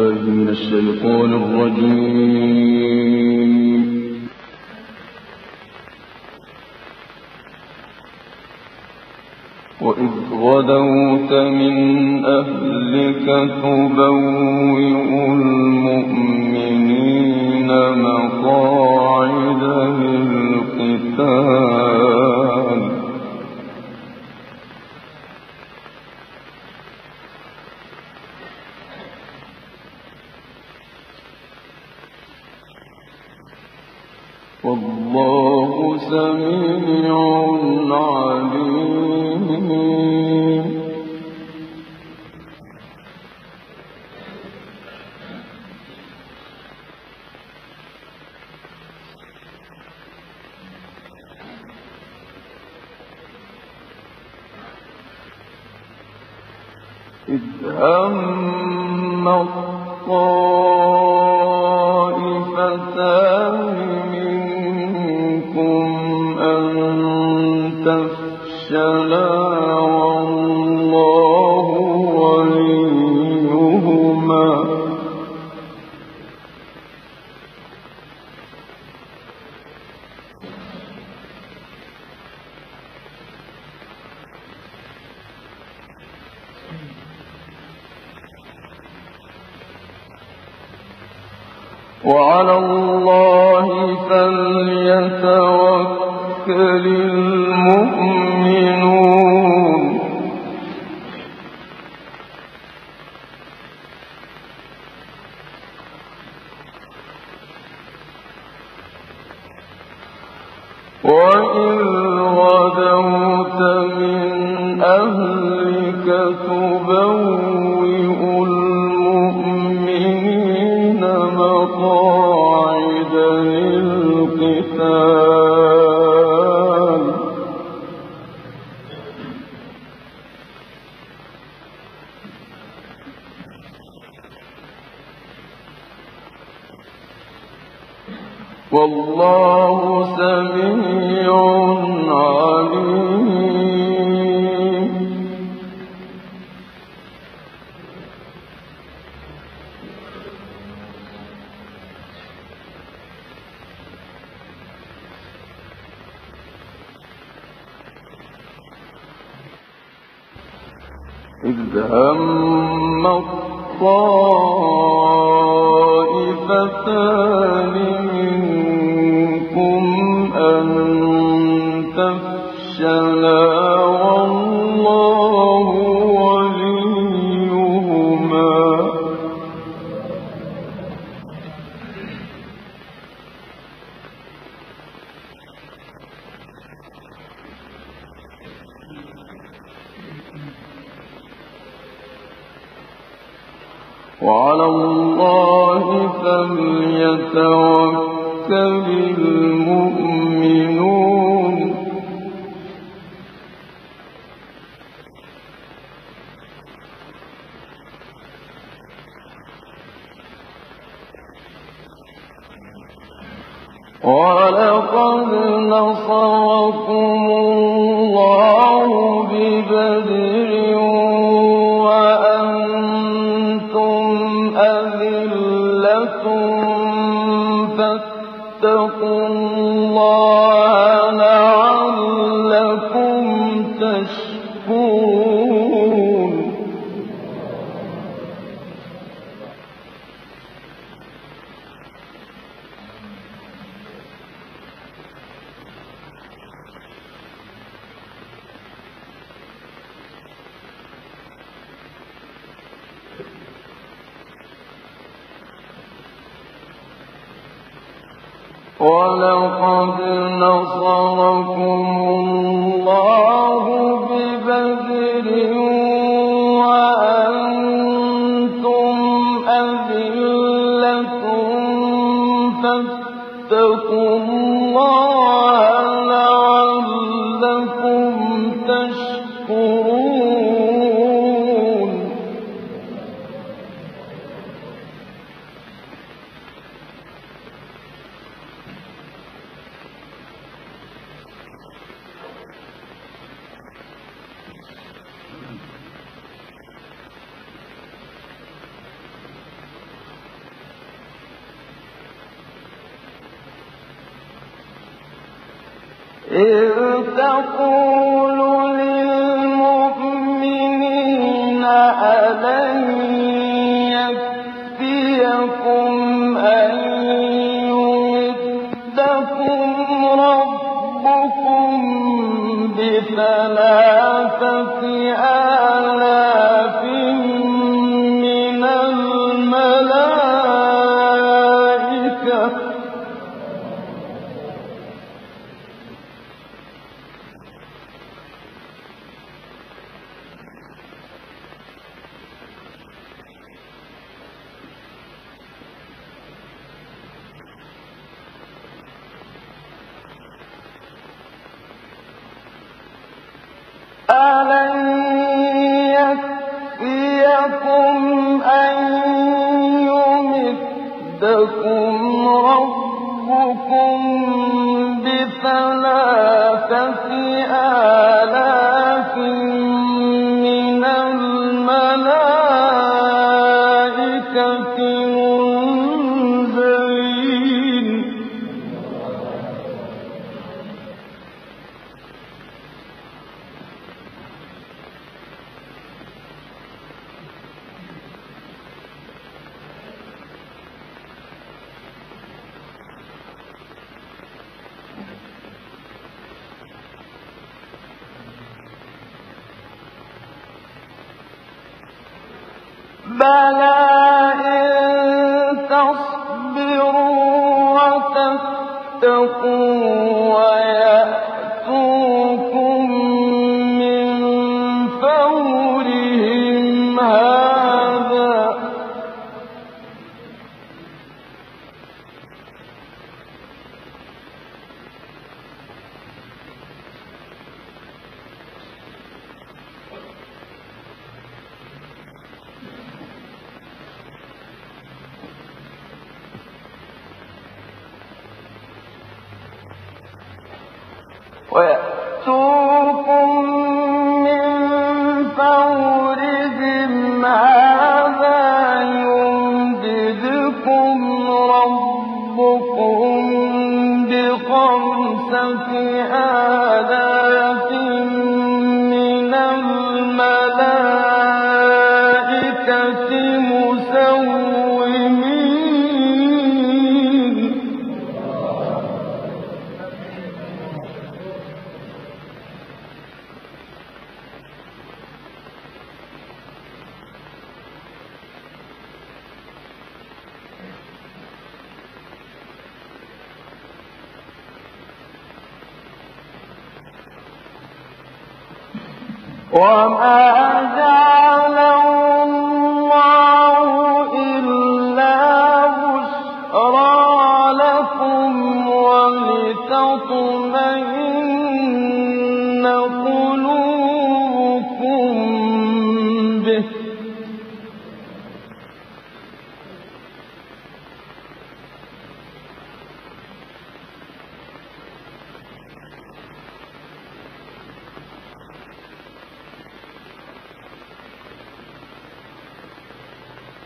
بالله من الشيطان الرجيم. وإذ غدوت من أهلك تبوئ المؤمنين وعلى الله فليتوكل المؤمن تفشل ولقد نصركم الله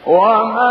وما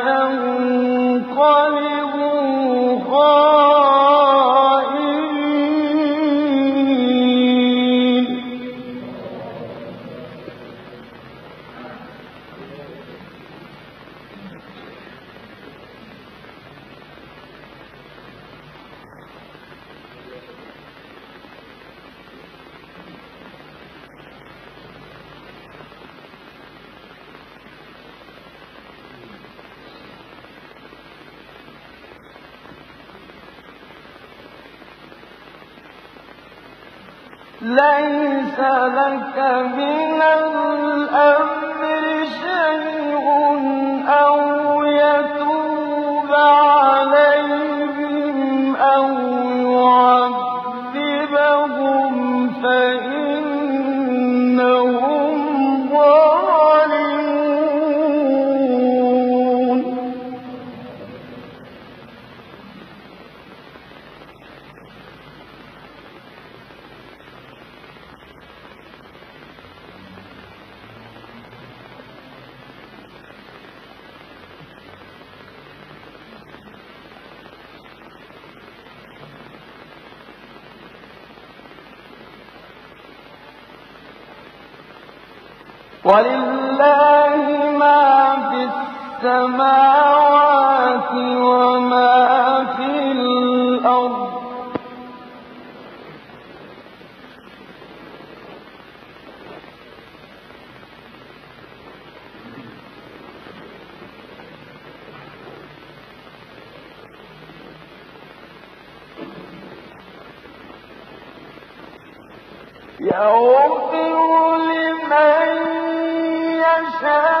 ليس لك من الأمر يغفر لمن يشاء.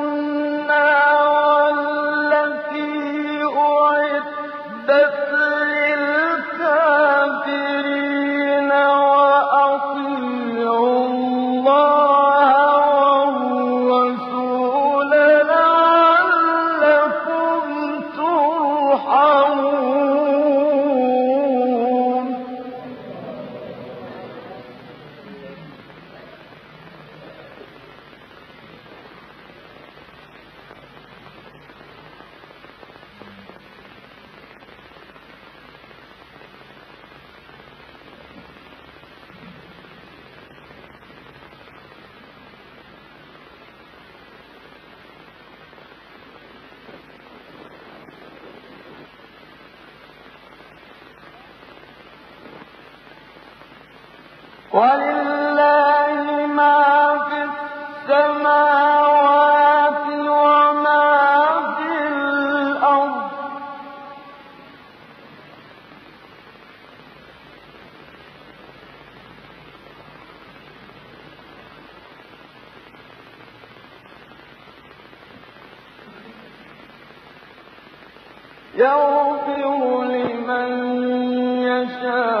يغفر لمن يشاء.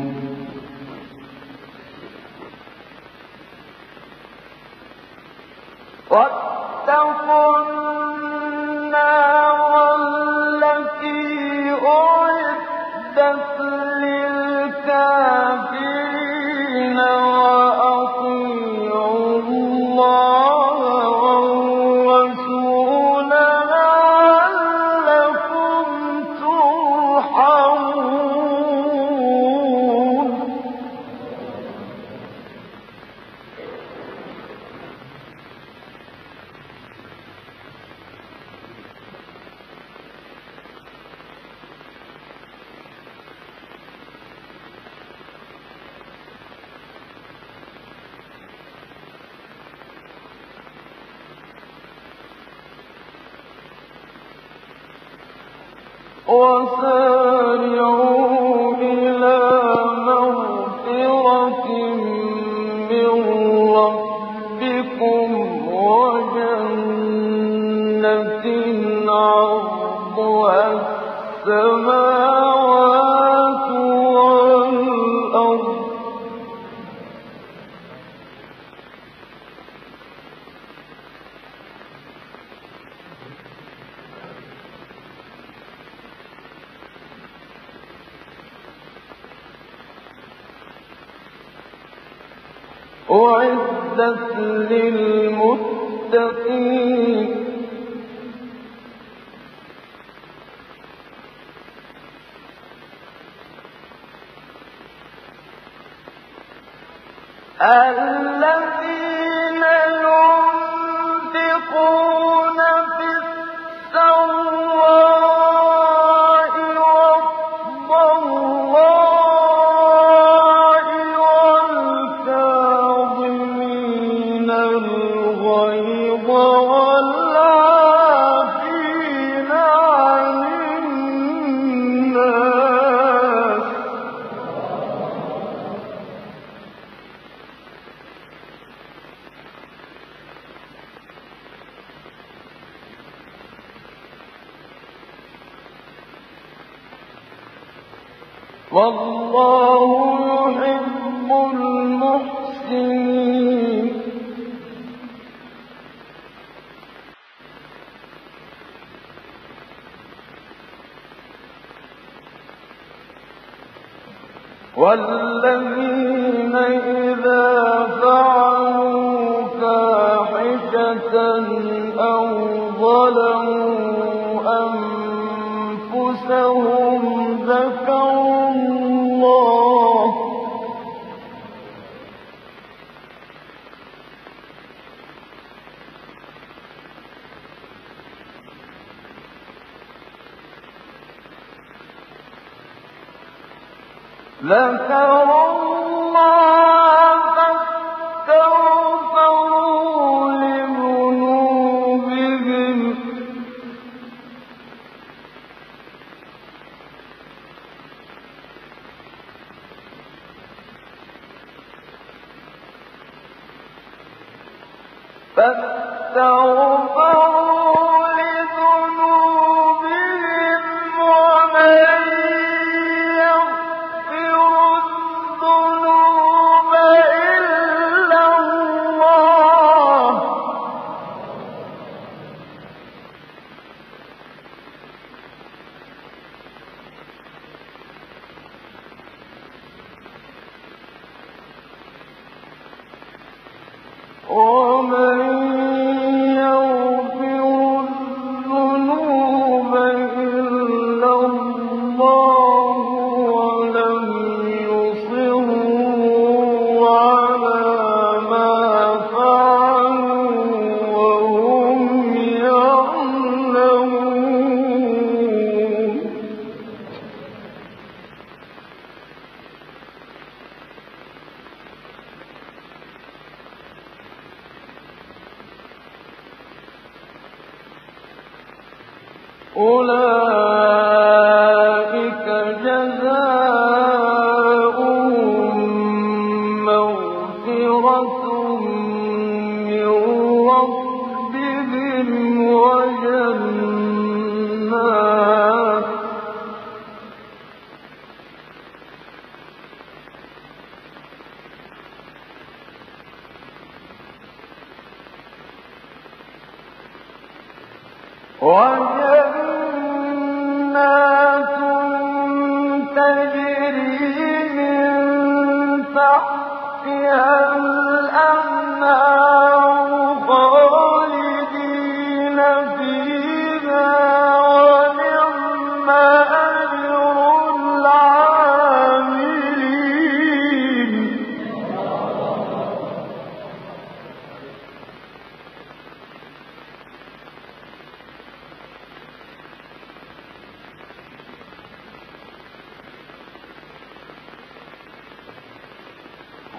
للمسلمين والذين إذا فعلوا فاحشة أو ظلموا أنفسهم ذكر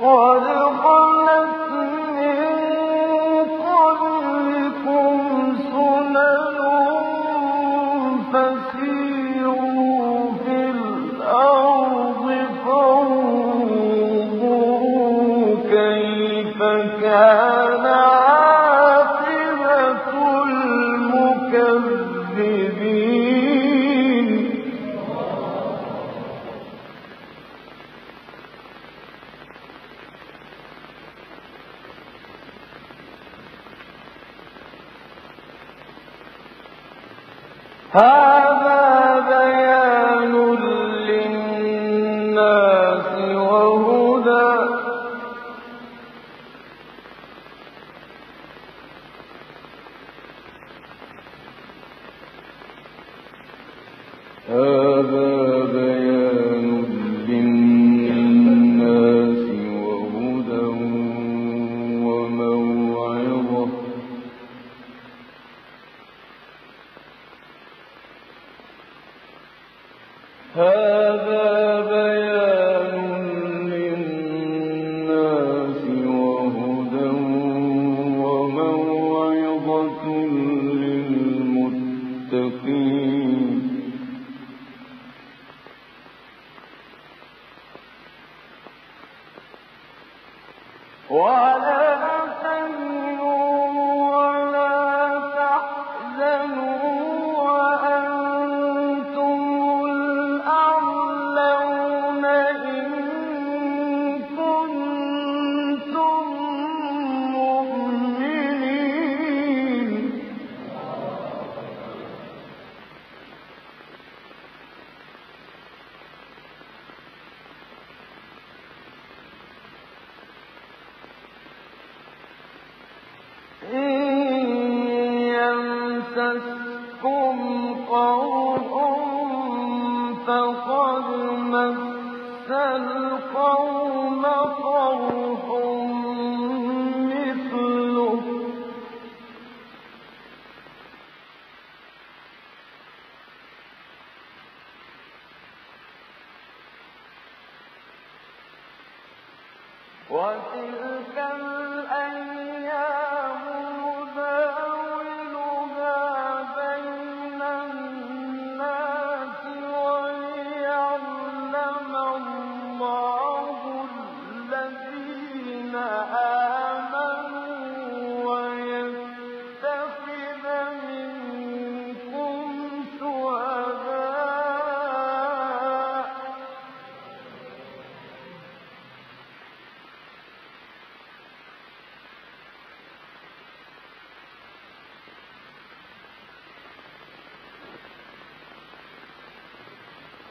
قد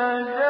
النجاة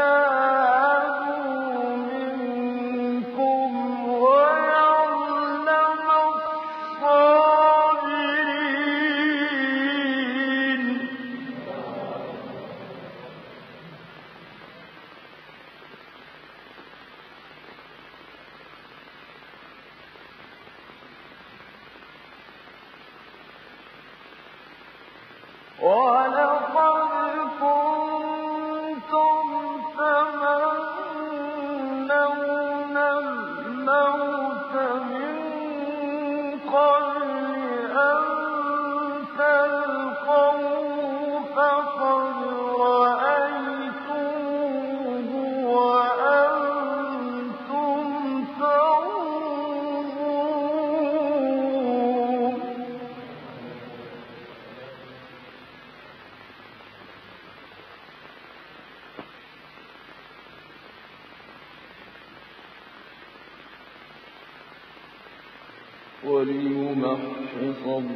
وليمحص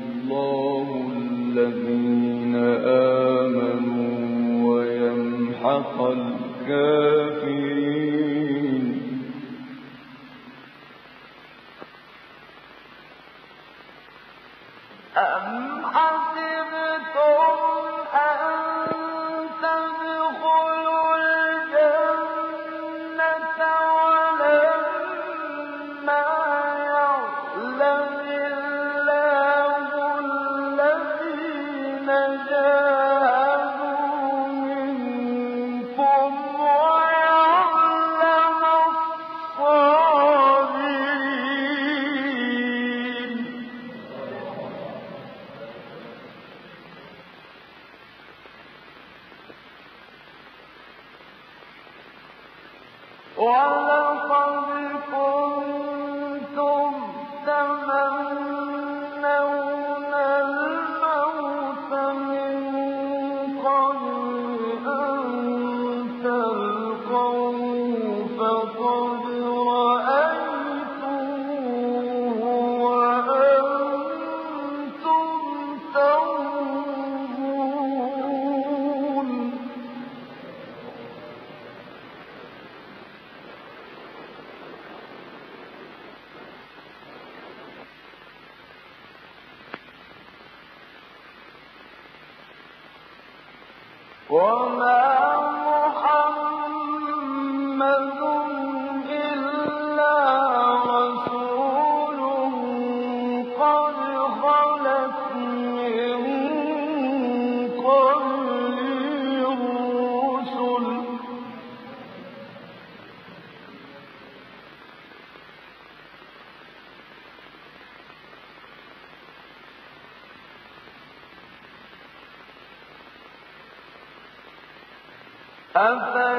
أفإن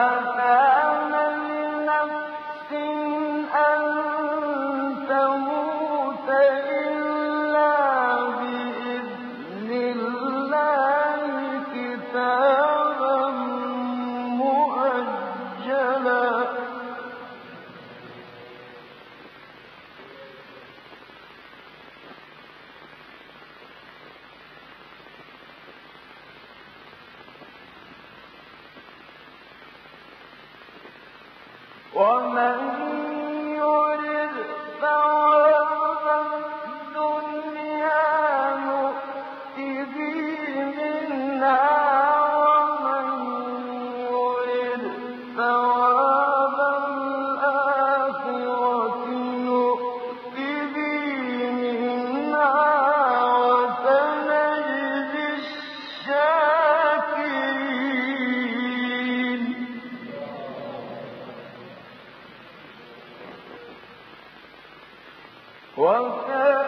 وكأن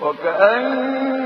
والله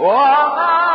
وما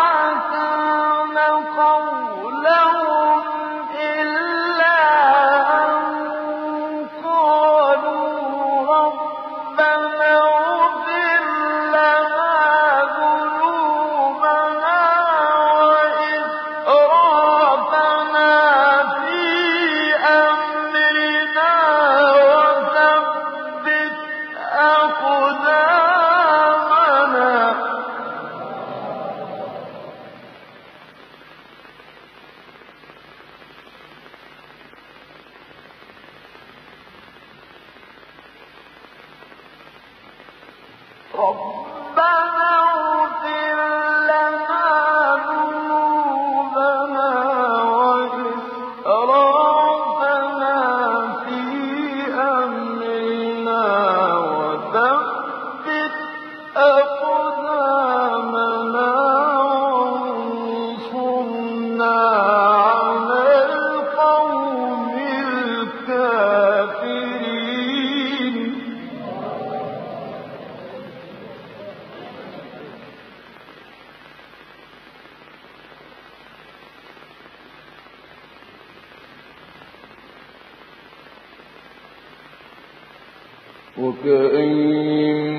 وكأين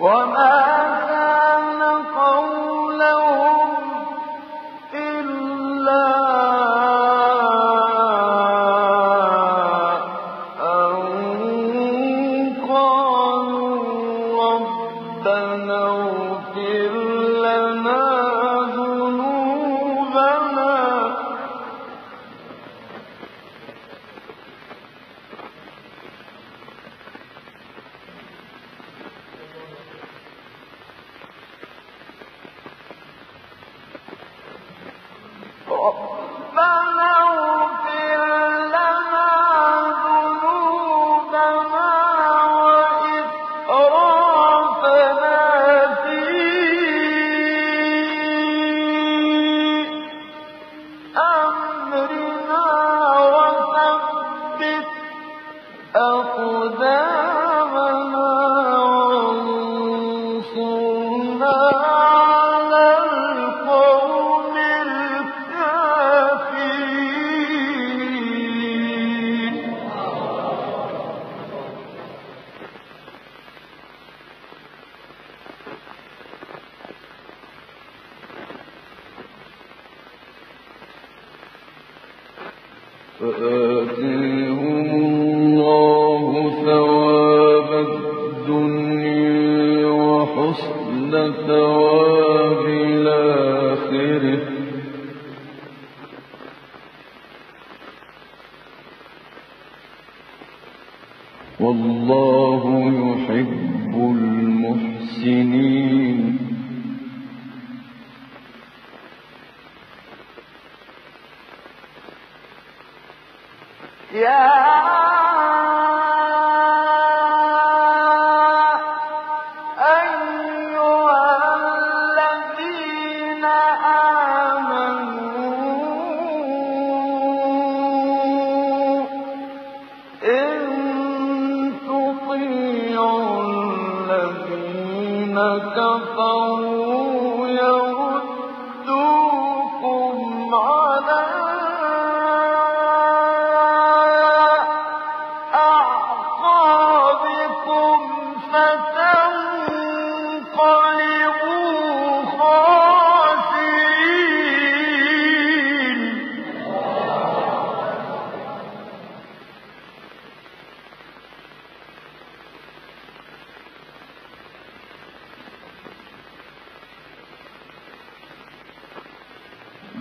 وما خاسرين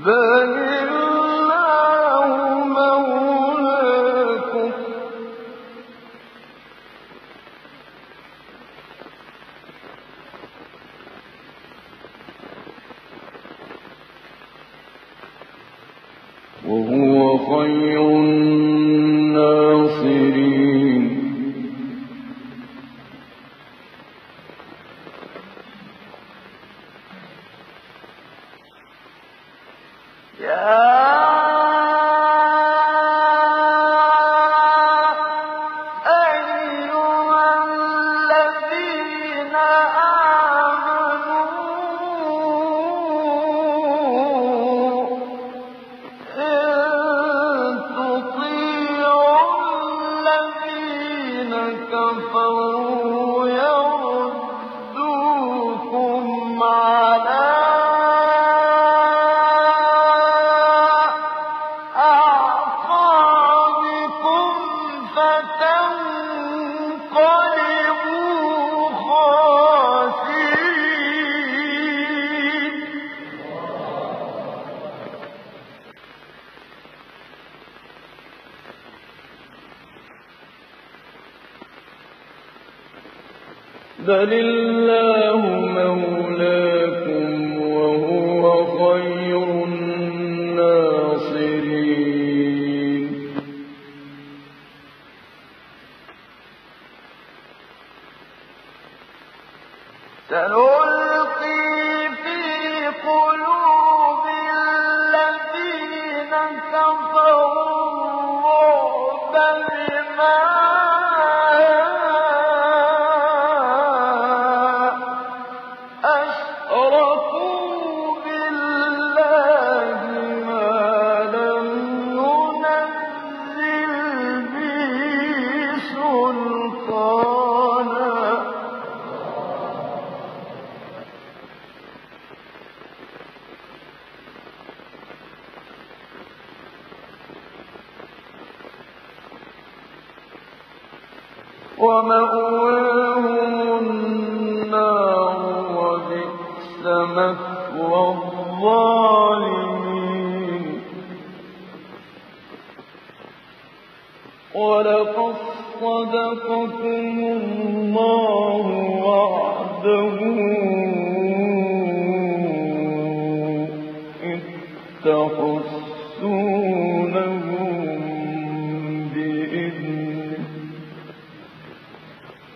بل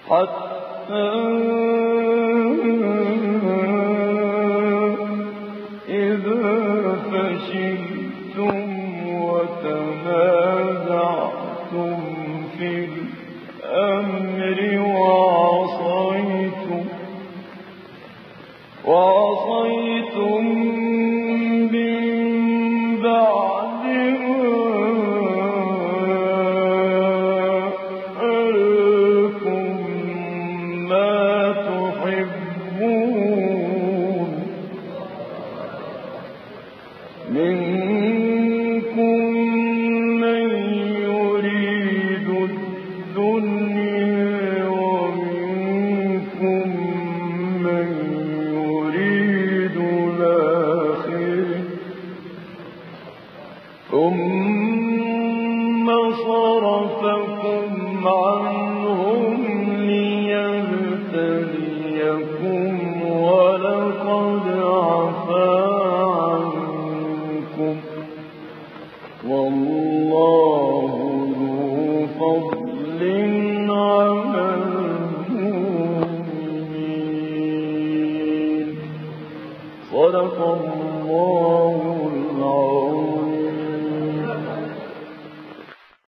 حتى